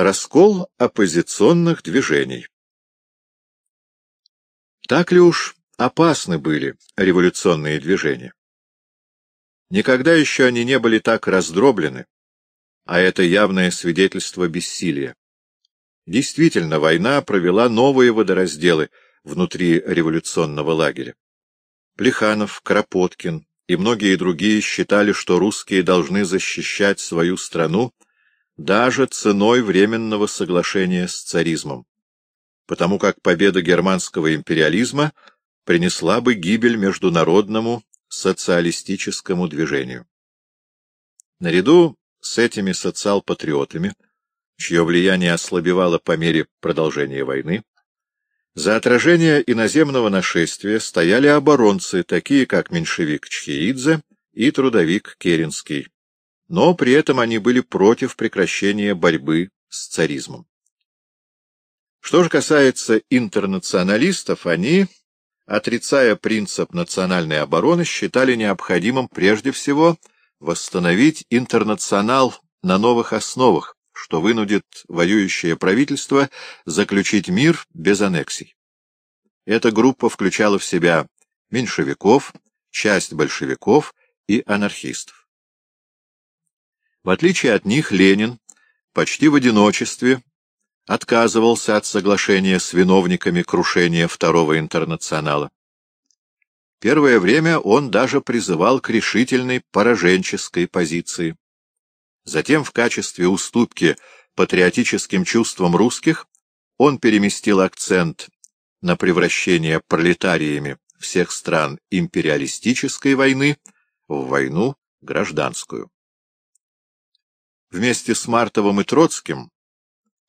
Раскол оппозиционных движений Так ли уж опасны были революционные движения? Никогда еще они не были так раздроблены, а это явное свидетельство бессилия. Действительно, война провела новые водоразделы внутри революционного лагеря. Плеханов, Кропоткин и многие другие считали, что русские должны защищать свою страну даже ценой временного соглашения с царизмом, потому как победа германского империализма принесла бы гибель международному социалистическому движению. Наряду с этими социал-патриотами, чье влияние ослабевало по мере продолжения войны, за отражение иноземного нашествия стояли оборонцы, такие как меньшевик Чхеидзе и трудовик Керенский но при этом они были против прекращения борьбы с царизмом. Что же касается интернационалистов, они, отрицая принцип национальной обороны, считали необходимым прежде всего восстановить интернационал на новых основах, что вынудит воюющее правительство заключить мир без аннексий. Эта группа включала в себя меньшевиков, часть большевиков и анархистов. В отличие от них, Ленин почти в одиночестве отказывался от соглашения с виновниками крушения Второго интернационала. Первое время он даже призывал к решительной пораженческой позиции. Затем в качестве уступки патриотическим чувствам русских он переместил акцент на превращение пролетариями всех стран империалистической войны в войну гражданскую. Вместе с Мартовым и Троцким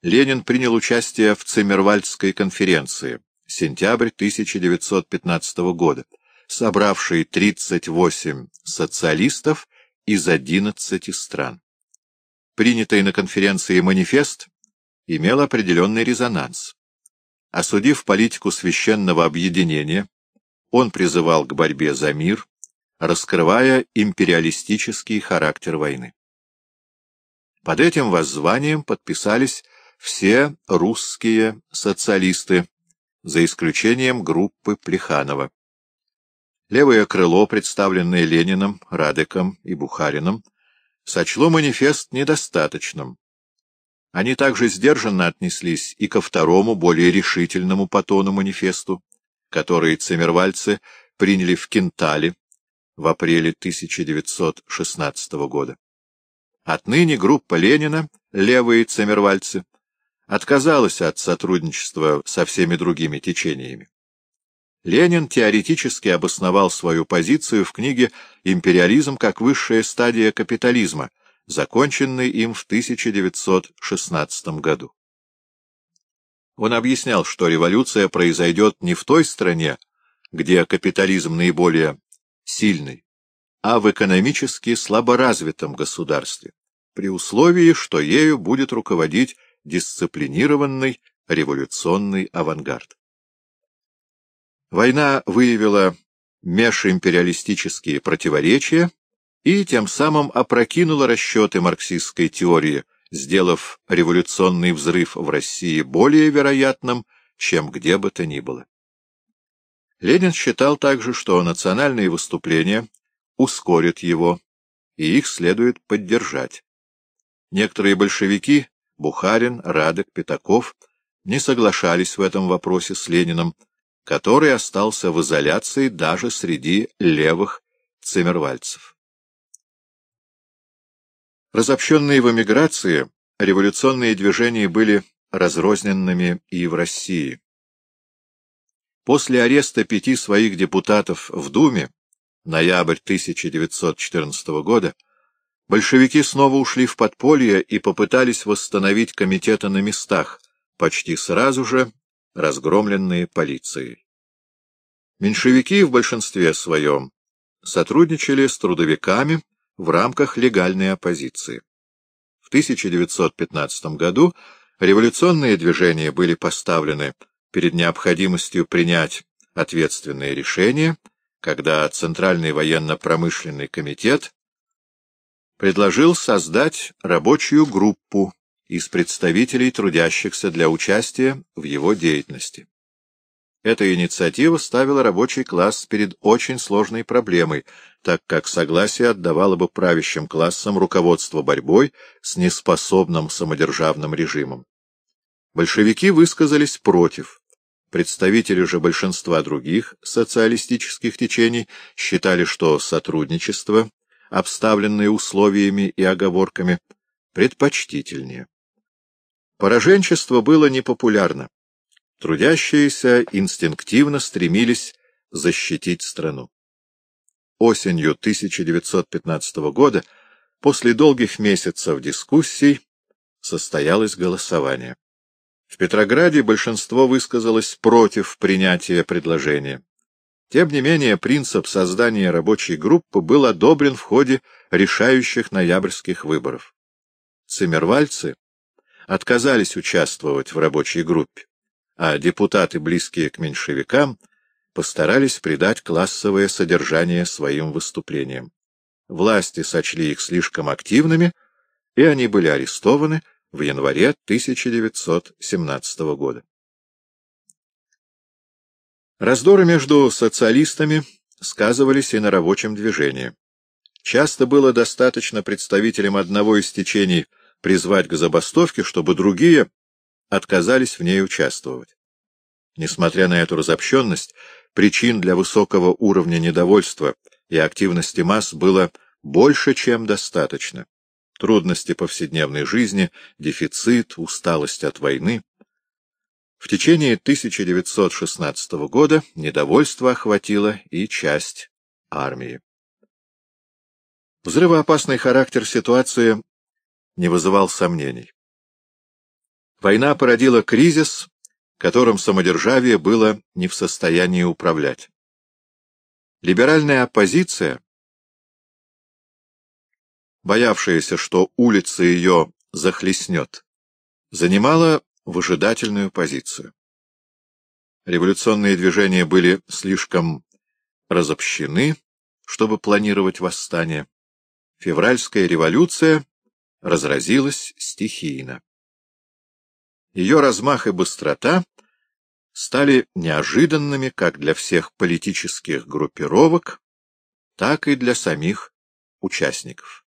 Ленин принял участие в Циммервальдской конференции, сентябрь 1915 года, собравшей 38 социалистов из 11 стран. Принятый на конференции манифест имел определенный резонанс. Осудив политику священного объединения, он призывал к борьбе за мир, раскрывая империалистический характер войны. Под этим воззванием подписались все русские социалисты, за исключением группы Плеханова. Левое крыло, представленное Лениным, Радеком и Бухарином, сочло манифест недостаточным. Они также сдержанно отнеслись и ко второму, более решительному по тону манифесту, который циммервальцы приняли в Кентале в апреле 1916 года. Отныне группа Ленина, левые цемервальцы, отказалась от сотрудничества со всеми другими течениями. Ленин теоретически обосновал свою позицию в книге «Империализм как высшая стадия капитализма», законченной им в 1916 году. Он объяснял, что революция произойдет не в той стране, где капитализм наиболее сильный, а в экономически слаборазвитом государстве, при условии, что ею будет руководить дисциплинированный революционный авангард. Война выявила межимпериалистические противоречия и тем самым опрокинула расчеты марксистской теории, сделав революционный взрыв в России более вероятным, чем где бы то ни было. Ленин считал также, что национальные выступления ускорят его, и их следует поддержать. Некоторые большевики, Бухарин, Радек, Пятаков, не соглашались в этом вопросе с Лениным, который остался в изоляции даже среди левых циммервальцев. Разобщенные в эмиграции, революционные движения были разрозненными и в России. После ареста пяти своих депутатов в Думе, ноябрь 1914 года, Большевики снова ушли в подполье и попытались восстановить комитеты на местах, почти сразу же разгромленные полицией. Меньшевики в большинстве своем сотрудничали с трудовиками в рамках легальной оппозиции. В 1915 году революционные движения были поставлены перед необходимостью принять ответственные решения, когда Центральный военно-промышленный комитет предложил создать рабочую группу из представителей трудящихся для участия в его деятельности. Эта инициатива ставила рабочий класс перед очень сложной проблемой, так как согласие отдавало бы правящим классам руководство борьбой с неспособным самодержавным режимом. Большевики высказались против. Представители же большинства других социалистических течений считали, что сотрудничество, обставленное условиями и оговорками, предпочтительнее. Пораженчество было непопулярно. Трудящиеся инстинктивно стремились защитить страну. Осенью 1915 года, после долгих месяцев дискуссий, состоялось голосование. В Петрограде большинство высказалось против принятия предложения. Тем не менее, принцип создания рабочей группы был одобрен в ходе решающих ноябрьских выборов. Циммервальцы отказались участвовать в рабочей группе а депутаты, близкие к меньшевикам, постарались придать классовое содержание своим выступлениям. Власти сочли их слишком активными, и они были арестованы в январе 1917 года. Раздоры между социалистами сказывались и на рабочем движении. Часто было достаточно представителям одного из течений призвать к забастовке, чтобы другие отказались в ней участвовать. Несмотря на эту разобщенность, причин для высокого уровня недовольства и активности масс было больше, чем достаточно. Трудности повседневной жизни, дефицит, усталость от войны. В течение 1916 года недовольство охватило и часть армии. Взрывоопасный характер ситуации не вызывал сомнений. Война породила кризис, которым самодержавие было не в состоянии управлять. Либеральная оппозиция, боявшаяся, что улица ее захлестнет, занимала выжидательную позицию. Революционные движения были слишком разобщены, чтобы планировать восстание. Февральская революция разразилась стихийно. Ее размах и быстрота стали неожиданными как для всех политических группировок, так и для самих участников.